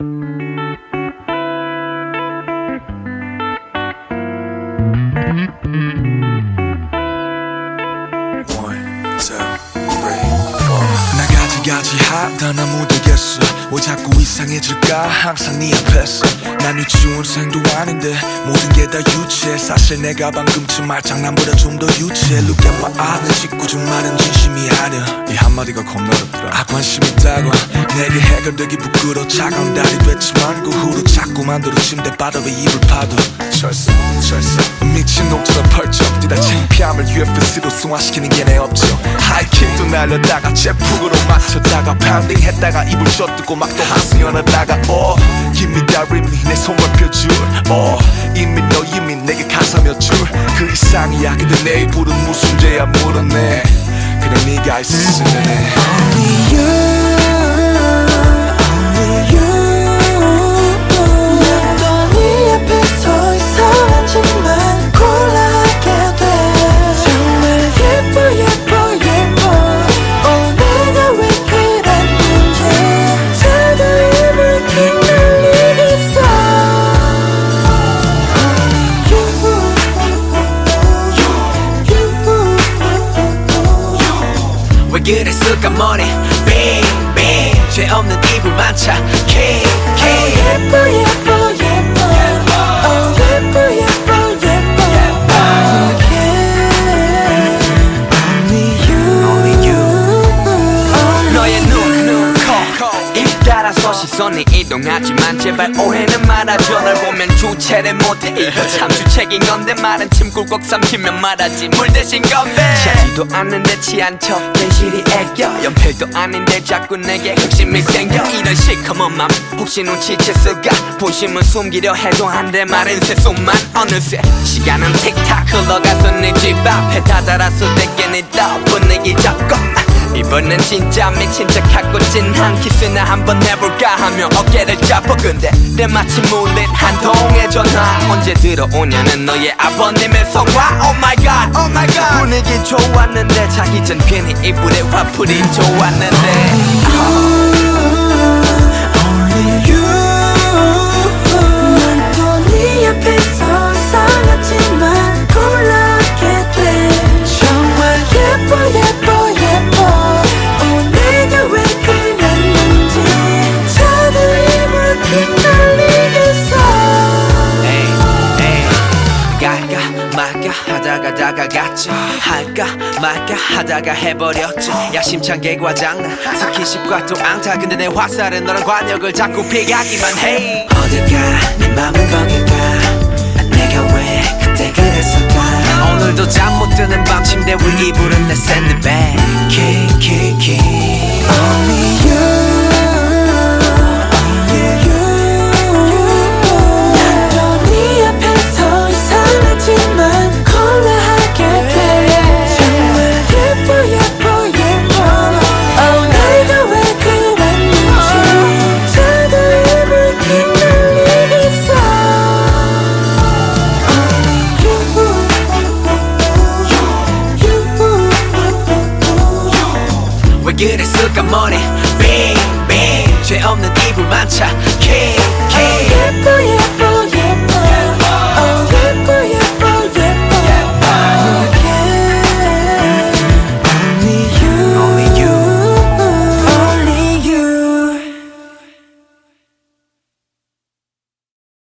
Thank you. 가지 하던 아무되겠어. 왜 자꾸 이상해질까? 항상 네 앞에서. 난 유치원생도 아닌데 모든 게 다 유치해. 사실 내가 방금쯤 말장난보다 좀 더 유치해. Look at my eyes 짓궂은 말은 진심이 아니야. 이 한마디가 겁나 어렵더라. 아 관심 있다고 내게 해결되기 부끄러 차가운 달이 됐지만 그 후로 자꾸 만 들어 침대 바닥 에 입을 파도. 철새 철새 미친 놈처럼 펄쩍 뛰다 창피함을 UFC로 승화시키는 게 내 업적. 하이킥도 날렸다가 제폭으로 맞 췄다가 파운딩 했다가 입을 젖뜨고 막또 하승연하다가 어 Give me that rhythm 내 손을 펴줄 어 이미 너 이미 내게 가사 몇줄그 이상이야 근데 내 입으로 무슨 죄야 물었네. 그냥 네가 있으면 해 그랬을까 머리 빙빙 죄 없는 이불 만차. K 시선이 이동하지만 제발 오해는 말아줘 널 보면 주체를 못해. 이거 참 주책인 건데 말은 침 꿀꺽 삼키면 말하지. 물 대신 건배. 취하지도 않는데 취한 척 괜시리 애껴 연필도 아닌데 자꾸 내게 흑심이 생겨. 이런 시커먼 맘 혹시 눈치챘을까 본심은 숨기려 해도 안돼 마른 새손만. 어느새 시간은 틱탁 흘러가서 네 집 앞에 다다라서 내게 네 분위기 잡고 이번엔 진짜 미친 척하고 찐한 키스나 한번 해볼까 하며 어깨를 잡고 근데 때마침 울린 한 통의 전화. 언제 들어오냐는 너의 아버님의 성화. Oh my god, oh my god. 분위기 좋았는데 자기 전 괜히 이불에 화풀이 좋았는데. Only 말까 하다가 해버렸지. 야심찬게 과장나 스킨십과 또 앙타. 근데 내 화살은 너랑 관역을 자꾸 피하기만 해. 어딜까? 내 맘은 거길까? 아, 내가 왜 그때 그랬을까? 오늘도 잠 못 드는 밤 침대 위 이불은 내 샌드백 왜 그랬을까 money 빙빙 죄 없는 이불 만차. 킹킹 예뻐 예뻐.